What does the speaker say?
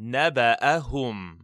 نبأهم.